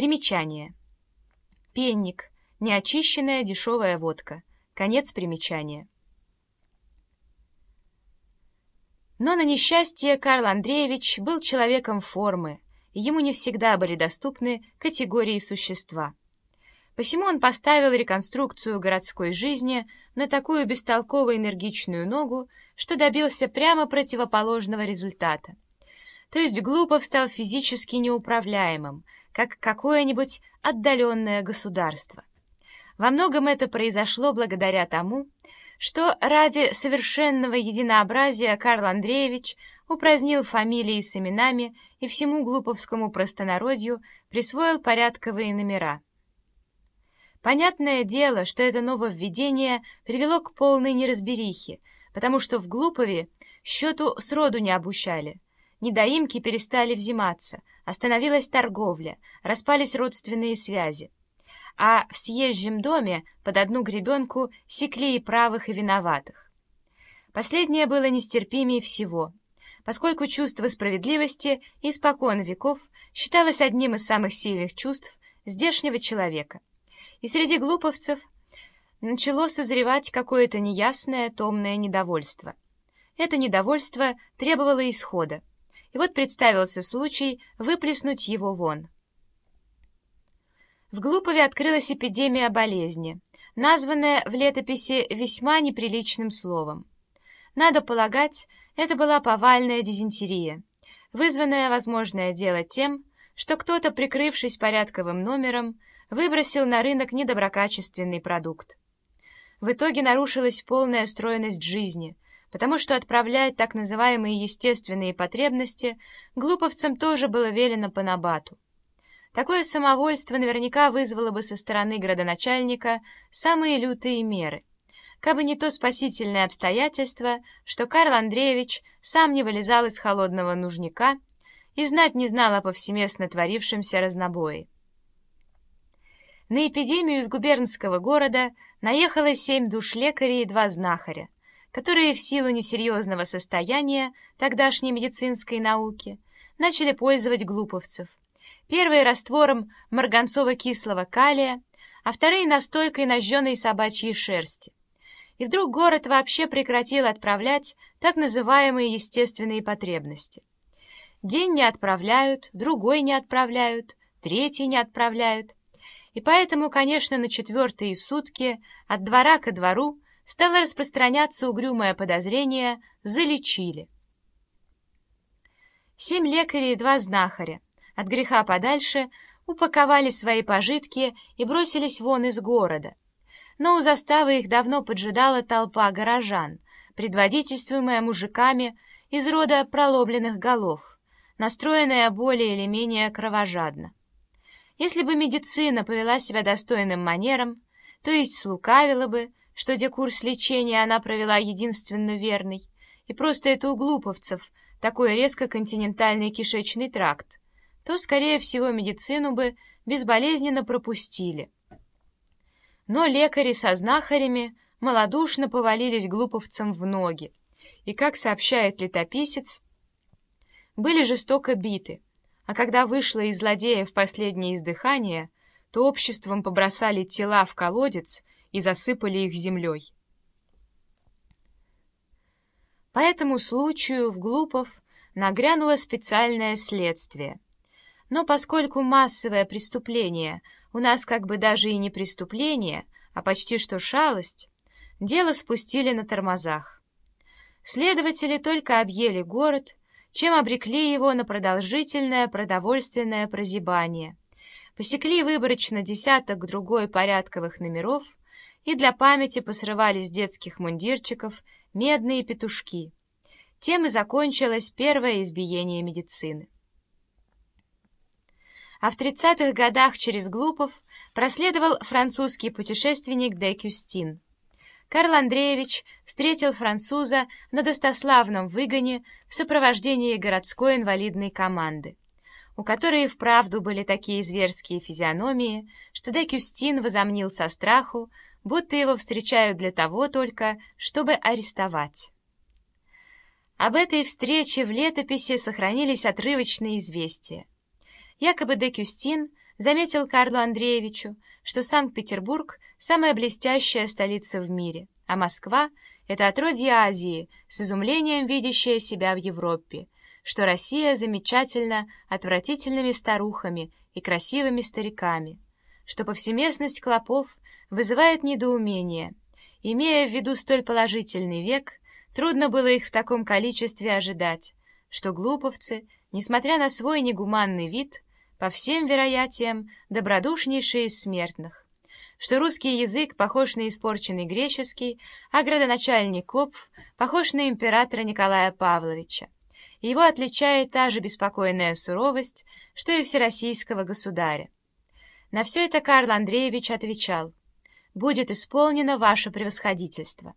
Примечание. Пенник. Неочищенная дешевая водка. Конец примечания. Но на несчастье Карл Андреевич был человеком формы, и ему не всегда были доступны категории существа. Посему он поставил реконструкцию городской жизни на такую бестолково энергичную ногу, что добился прямо противоположного результата. То есть Глупов стал физически неуправляемым, как какое-нибудь отдаленное государство. Во многом это произошло благодаря тому, что ради совершенного единообразия Карл Андреевич упразднил фамилии с именами и всему глуповскому простонародью присвоил порядковые номера. Понятное дело, что это нововведение привело к полной неразберихе, потому что в Глупове счету сроду не обучали. Недоимки перестали взиматься, остановилась торговля, распались родственные связи а в съезжем доме под одну гребенку секли и правых, и виноватых. Последнее было нестерпимее всего, поскольку чувство справедливости испокон веков считалось одним из самых сильных чувств здешнего человека. И среди глуповцев начало созревать какое-то неясное, томное недовольство. Это недовольство требовало исхода, и вот представился случай выплеснуть его вон. В Глупове открылась эпидемия болезни, названная в летописи весьма неприличным словом. Надо полагать, это была повальная дизентерия, вызванная, возможное дело, тем, что кто-то, прикрывшись порядковым номером, выбросил на рынок недоброкачественный продукт. В итоге нарушилась полная стройность жизни, потому что отправлять так называемые естественные потребности глуповцам тоже было велено по набату. Такое самовольство наверняка вызвало бы со стороны градоначальника самые лютые меры. Кабы не то спасительное обстоятельство, что Карл Андреевич сам не вылезал из холодного нужника и знать не знал о повсеместно творившемся разнобое. На эпидемию из губернского города наехало семь душ лекарей и два знахаря, которые в силу несерьезного состояния тогдашней медицинской науки начали пользовать глуповцев – Первые раствором марганцово-кислого калия, а вторые настойкой нажженной собачьей шерсти. И вдруг город вообще прекратил отправлять так называемые естественные потребности. День не отправляют, другой не отправляют, третий не отправляют. И поэтому, конечно, на четвертые сутки от двора ко двору стало распространяться угрюмое подозрение «залечили». Семь лекарей и два знахаря — от греха подальше, упаковали свои пожитки и бросились вон из города. Но у заставы их давно поджидала толпа горожан, предводительствуемая мужиками из рода проломленных голов, настроенная более или менее кровожадно. Если бы медицина повела себя достойным манером, то есть слукавила бы, что где курс лечения она провела единственно верный, и просто это у глуповцев такой резко континентальный кишечный тракт, то, скорее всего, медицину бы безболезненно пропустили. Но лекари со знахарями малодушно повалились глуповцам в ноги, и, как сообщает летописец, были жестоко биты, а когда вышло из злодеев последнее издыхание, то обществом побросали тела в колодец и засыпали их землей. По этому случаю в Глупов нагрянуло специальное следствие — но поскольку массовое преступление у нас как бы даже и не преступление, а почти что шалость, дело спустили на тормозах. Следователи только объели город, чем обрекли его на продолжительное продовольственное прозябание. Посекли выборочно десяток другой порядковых номеров и для памяти посрывали с детских мундирчиков медные петушки. Тем и закончилось первое избиение медицины а в 30-х годах через Глупов проследовал французский путешественник де Кюстин. Карл Андреевич встретил француза на достославном выгоне в сопровождении городской инвалидной команды, у которой вправду были такие зверские физиономии, что де Кюстин возомнил со страху, будто его встречают для того только, чтобы арестовать. Об этой встрече в летописи сохранились отрывочные известия. Якобы де Кюстин заметил Карлу Андреевичу, что Санкт-Петербург — самая блестящая столица в мире, а Москва — это отродье Азии, с изумлением видящая себя в Европе, что Россия замечательна отвратительными старухами и красивыми стариками, что повсеместность клопов вызывает недоумение. Имея в виду столь положительный век, трудно было их в таком количестве ожидать, что глуповцы, несмотря на свой негуманный вид, по всем вероятиям, добродушнейшие из смертных, что русский язык похож на испорченный греческий, а градоначальник Копф похож на императора Николая Павловича. Его отличает та же беспокойная суровость, что и всероссийского государя. На все это Карл Андреевич отвечал, «Будет исполнено ваше превосходительство».